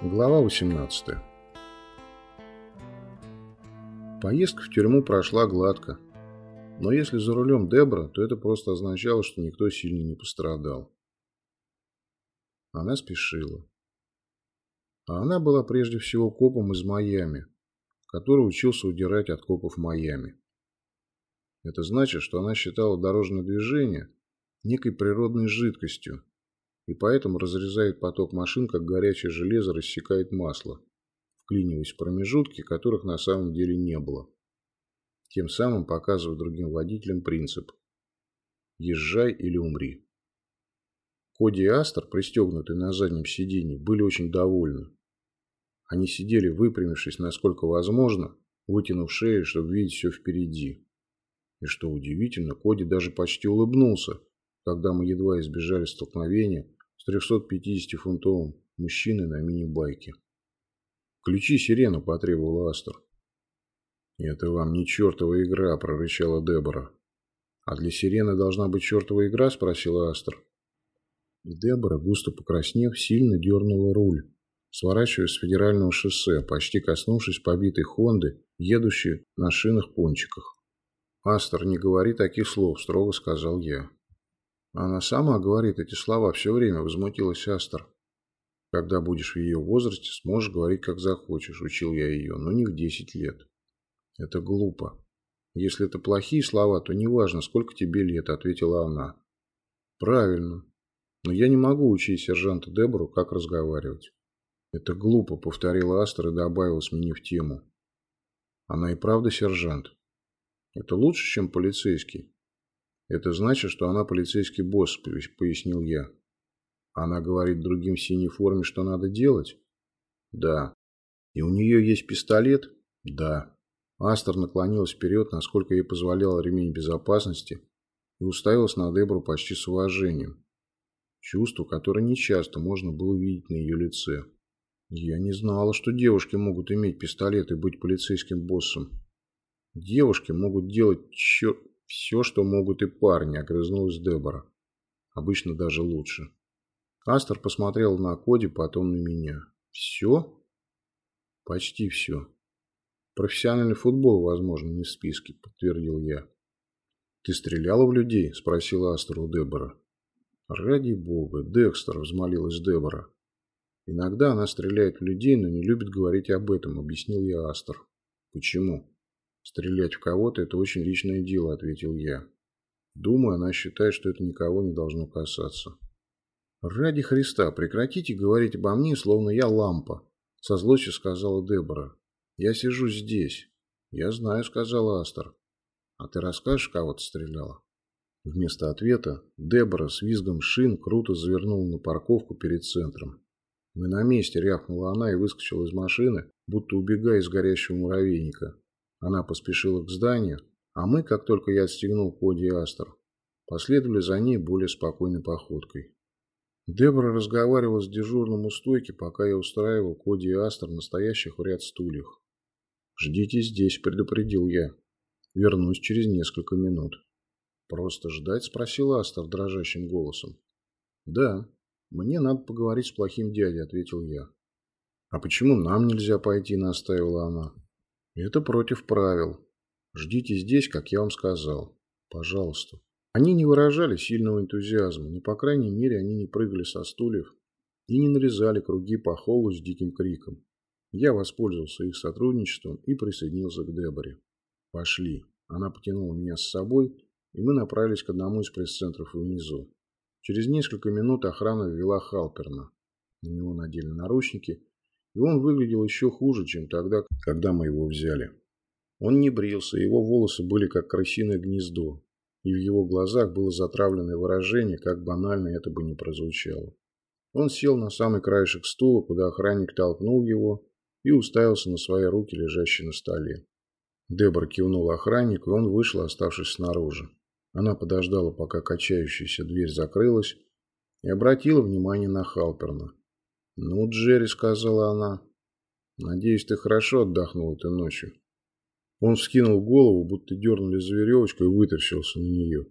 Глава 18 Поездка в тюрьму прошла гладко. Но если за рулем Дебра, то это просто означало, что никто сильно не пострадал. Она спешила. А она была прежде всего копом из Майами, который учился удирать от копов Майами. Это значит, что она считала дорожное движение некой природной жидкостью, и поэтому разрезает поток машин, как горячее железо рассекает масло, вклиниваясь в промежутки, которых на самом деле не было. Тем самым показывая другим водителям принцип «Езжай или умри». Коди и Астер, пристегнутые на заднем сиденье, были очень довольны. Они сидели, выпрямившись насколько возможно, вытянув шеи, чтобы видеть все впереди. И что удивительно, Коди даже почти улыбнулся, когда мы едва избежали столкновения с 350-фунтовым мужчиной на мини-байке. «Ключи сирену», – потребовал Астер. «Это вам не чертова игра», – прорычала Дебора. «А для сирены должна быть чертова игра?» – спросила Астер. И Дебора, густо покраснев, сильно дернула руль, сворачивая с федерального шоссе, почти коснувшись побитой Хонды, едущей на шинах-пончиках. «Астер, не говори таких слов», – строго сказал я. «Она сама говорит эти слова все время», – возмутилась Астер. «Когда будешь в ее возрасте, сможешь говорить, как захочешь», – учил я ее, но не в десять лет. «Это глупо. Если это плохие слова, то неважно, сколько тебе лет», – ответила она. «Правильно. Но я не могу учить сержанта Дебору, как разговаривать». «Это глупо», – повторила Астер и добавила, сменив тему. «Она и правда сержант». Это лучше, чем полицейский. Это значит, что она полицейский босс, пояснил я. Она говорит другим в синей форме, что надо делать? Да. И у нее есть пистолет? Да. Астер наклонилась вперед, насколько ей позволял ремень безопасности, и уставилась на Дебру почти с уважением. Чувство, которое нечасто можно было видеть на ее лице. Я не знала, что девушки могут иметь пистолет и быть полицейским боссом. Девушки могут делать чё... все, что могут и парни, огрызнулась Дебора. Обычно даже лучше. Астер посмотрел на Коди, потом на меня. Все? Почти все. Профессиональный футбол, возможно, не в списке, подтвердил я. Ты стреляла в людей? Спросила Астер у Дебора. Ради бога, Декстер, взмолилась Дебора. Иногда она стреляет в людей, но не любит говорить об этом, объяснил я Астер. Почему? «Стрелять в кого-то – это очень личное дело», – ответил я. Думаю, она считает, что это никого не должно касаться. «Ради Христа, прекратите говорить обо мне, словно я лампа», – со злостью сказала Дебора. «Я сижу здесь». «Я знаю», – сказала Астер. «А ты расскажешь, кого ты стреляла?» Вместо ответа Дебора с визгом шин круто завернула на парковку перед центром. «Мы на месте», – рявкнула она и выскочила из машины, будто убегая из горящего муравейника. Она поспешила к зданию, а мы, как только я отстегнул Коди Астер, последовали за ней более спокойной походкой. Дебора разговаривала с дежурным у стойки, пока я устраивал Коди и Астер настоящих в ряд стульях. «Ждите здесь», – предупредил я. «Вернусь через несколько минут». «Просто ждать?» – спросил Астер дрожащим голосом. «Да, мне надо поговорить с плохим дядей», – ответил я. «А почему нам нельзя пойти?» – настаивала она. Это против правил. Ждите здесь, как я вам сказал. Пожалуйста. Они не выражали сильного энтузиазма, но, по крайней мере, они не прыгали со стульев и не нарезали круги по холлу с диким криком. Я воспользовался их сотрудничеством и присоединился к Деборе. Пошли. Она потянула меня с собой, и мы направились к одному из пресс-центров внизу. Через несколько минут охрана ввела Халперна. На него надели наручники, и он выглядел еще хуже, чем тогда, когда мы его взяли. Он не брился, его волосы были как крысиное гнездо, и в его глазах было затравленное выражение, как банально это бы не прозвучало. Он сел на самый краешек стула, куда охранник толкнул его, и уставился на свои руки, лежащие на столе. Дебор кивнул охраннику, и он вышел, оставшись снаружи. Она подождала, пока качающаяся дверь закрылась, и обратила внимание на Халперна. «Ну, Джерри», — сказала она, — «надеюсь, ты хорошо отдохнул этой ночью». Он вскинул голову, будто дернули за веревочку и выторщился на нее.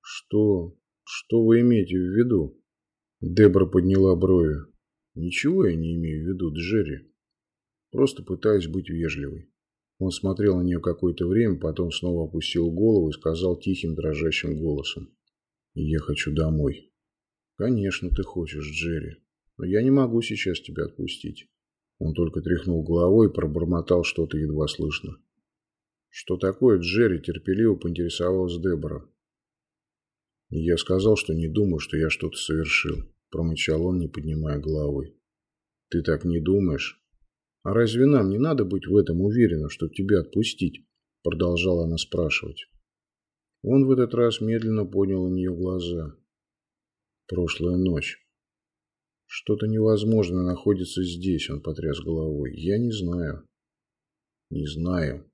«Что? Что вы имеете в виду?» Дебра подняла брови. Ничего я не имею в виду, Джерри. Просто пытаюсь быть вежливой. Он смотрел на нее какое-то время, потом снова опустил голову и сказал тихим, дрожащим голосом. «Я хочу домой». «Конечно, ты хочешь, Джерри, но я не могу сейчас тебя отпустить». Он только тряхнул головой и пробормотал что-то едва слышно. «Что такое, Джерри?» – терпеливо поинтересовалась Дебора. я сказал, что не думаю, что я что-то совершил, промычал он, не поднимая головы. «Ты так не думаешь?» «А разве нам не надо быть в этом уверенным, чтобы тебя отпустить?» Продолжала она спрашивать. Он в этот раз медленно поднял на нее глаза. «Прошлая ночь. Что-то невозможное находится здесь», он потряс головой. «Я не знаю». «Не знаю».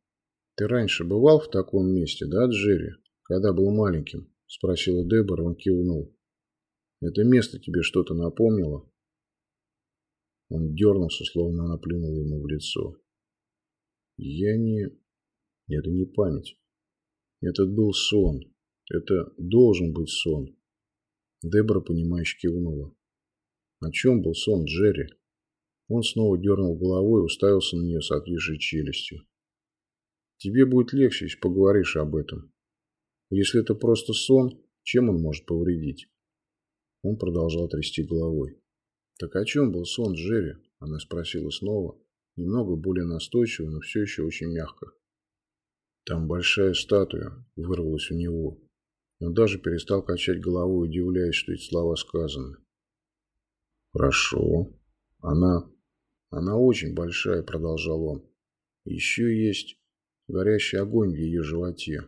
«Ты раньше бывал в таком месте, да, Джерри, когда был маленьким?» Спросила Дебора, он кивнул. «Это место тебе что-то напомнило?» Он дернулся, словно она плюнула ему в лицо. Я не... Это не память. Это был сон. Это должен быть сон. Дебора, понимающе кивнула. О чем был сон Джерри? Он снова дернул головой и уставился на нее с отвисшей челюстью. Тебе будет легче, если поговоришь об этом. Если это просто сон, чем он может повредить? Он продолжал трясти головой. «Так о чем был сон Джерри?» Она спросила снова, немного более настойчиво, но все еще очень мягко. «Там большая статуя», — вырвалась у него. Он даже перестал качать головой, удивляясь, что эти слова сказаны. «Хорошо. Она... Она очень большая», — продолжал он. «Еще есть горящий огонь в ее животе».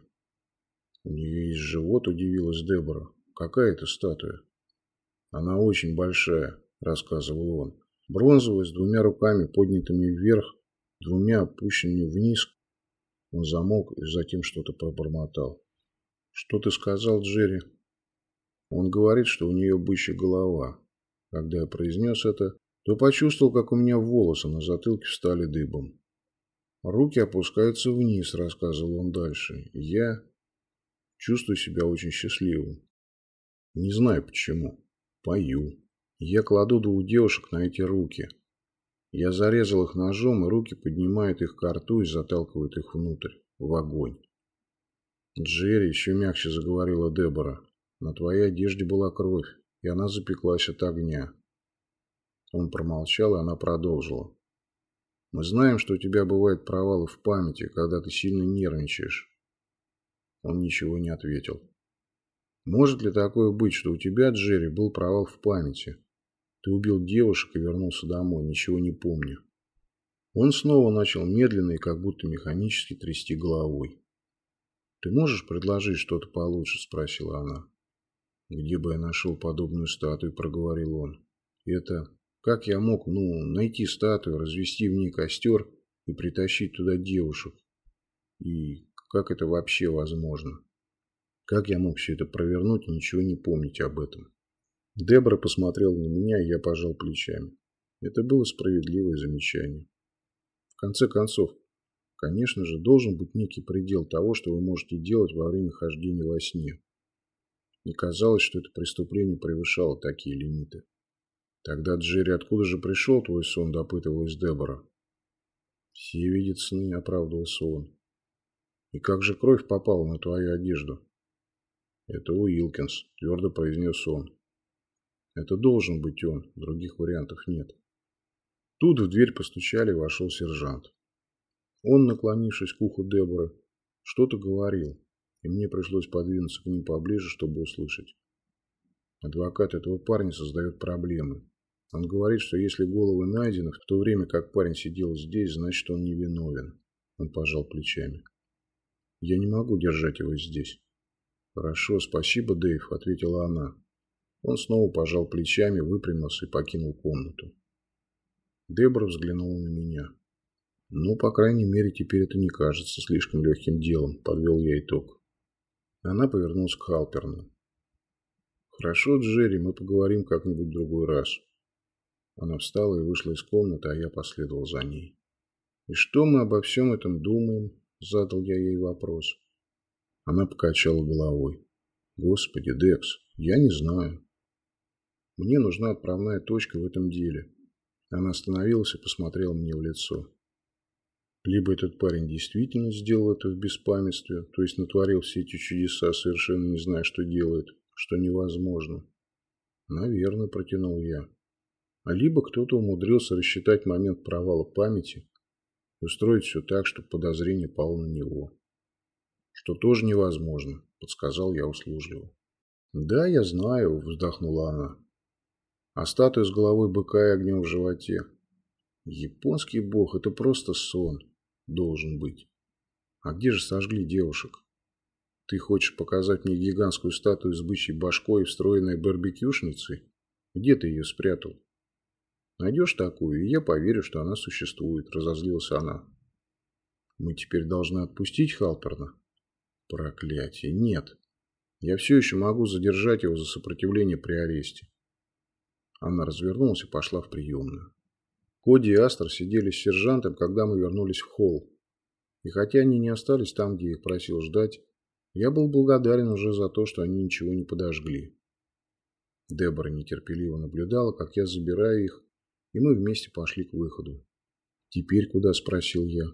«У нее есть живот?» – удивилась Дебора. «Какая это статуя?» «Она очень большая рассказывал он. Бронзовый, с двумя руками, поднятыми вверх, двумя опущенными вниз. Он замолк и затем что-то пробормотал. «Что ты сказал, Джерри?» Он говорит, что у нее бычья голова. Когда я произнес это, то почувствовал, как у меня волосы на затылке встали дыбом. Руки опускаются вниз, рассказывал он дальше. Я чувствую себя очень счастливым. Не знаю почему. Пою. Я кладу двух девушек на эти руки. Я зарезал их ножом, и руки поднимают их к рту и заталкивают их внутрь, в огонь. Джерри еще мягче заговорила Дебора. На твоей одежде была кровь, и она запеклась от огня. Он промолчал, и она продолжила. Мы знаем, что у тебя бывают провалы в памяти, когда ты сильно нервничаешь. Он ничего не ответил. Может ли такое быть, что у тебя, Джерри, был провал в памяти? Ты убил девушек и вернулся домой, ничего не помня. Он снова начал медленно и как будто механически трясти головой. «Ты можешь предложить что-то получше?» – спросила она. «Где бы я нашел подобную статую?» – проговорил он. «Это... Как я мог, ну, найти статую, развести в ней костер и притащить туда девушек? И как это вообще возможно? Как я мог все это провернуть и ничего не помнить об этом?» Дебра посмотрела на меня, и я пожал плечами. Это было справедливое замечание. В конце концов, конечно же, должен быть некий предел того, что вы можете делать во время хождения во сне. Не казалось, что это преступление превышало такие лимиты. Тогда, Джерри, откуда же пришел твой сон, допытывалась Дебора. Все видят сны, оправдывался он. И как же кровь попала на твою одежду? Это Уилкинс, твердо произнес он. Это должен быть он, других вариантов нет. Тут в дверь постучали и вошел сержант. Он, наклонившись к уху Деборы, что-то говорил, и мне пришлось подвинуться к ним поближе, чтобы услышать. Адвокат этого парня создает проблемы. Он говорит, что если головы найдены, в то время как парень сидел здесь, значит он невиновен. Он пожал плечами. Я не могу держать его здесь. Хорошо, спасибо, Дэйв, ответила она. Он снова пожал плечами, выпрямился и покинул комнату. Дебра взглянула на меня. «Ну, по крайней мере, теперь это не кажется слишком легким делом», – подвел я итог. Она повернулась к Халперну. «Хорошо, Джерри, мы поговорим как-нибудь в другой раз». Она встала и вышла из комнаты, а я последовал за ней. «И что мы обо всем этом думаем?» – задал я ей вопрос. Она покачала головой. «Господи, Декс, я не знаю. Мне нужна отправная точка в этом деле. Она остановилась и посмотрела мне в лицо. Либо этот парень действительно сделал это в беспамятстве, то есть натворил все эти чудеса, совершенно не зная, что делает, что невозможно. Наверное, протянул я. А либо кто-то умудрился рассчитать момент провала памяти и устроить все так, чтобы подозрение пало на него. Что тоже невозможно, подсказал я услужливо. Да, я знаю, вздохнула она. А статуя с головой быка и огнем в животе. Японский бог – это просто сон. Должен быть. А где же сожгли девушек? Ты хочешь показать мне гигантскую статую с бычьей башкой и встроенной барбекюшницей? Где ты ее спрятал? Найдешь такую, и я поверю, что она существует, разозлилась она. Мы теперь должны отпустить Халперна? Проклятие, нет. Я все еще могу задержать его за сопротивление при аресте. Она развернулась и пошла в приемную. Коди и Астер сидели с сержантом, когда мы вернулись в холл. И хотя они не остались там, где их просил ждать, я был благодарен уже за то, что они ничего не подожгли. Дебора нетерпеливо наблюдала, как я забираю их, и мы вместе пошли к выходу. «Теперь куда?» – спросил я.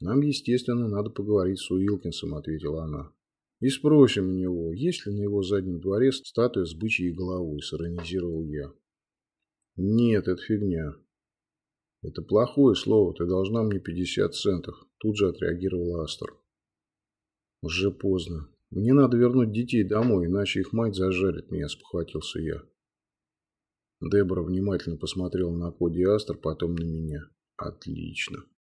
«Нам, естественно, надо поговорить с Уилкинсом», – ответила она. «И спросим у него, есть ли на его заднем дворе статуя с бычьей головой», – сиронизировал я. «Нет, это фигня. «Это плохое слово, ты должна мне 50 центов», – тут же отреагировал Астер. «Уже поздно. Мне надо вернуть детей домой, иначе их мать зажарит меня», – спохватился я. Дебора внимательно посмотрела на Коди Астер, потом на меня. «Отлично.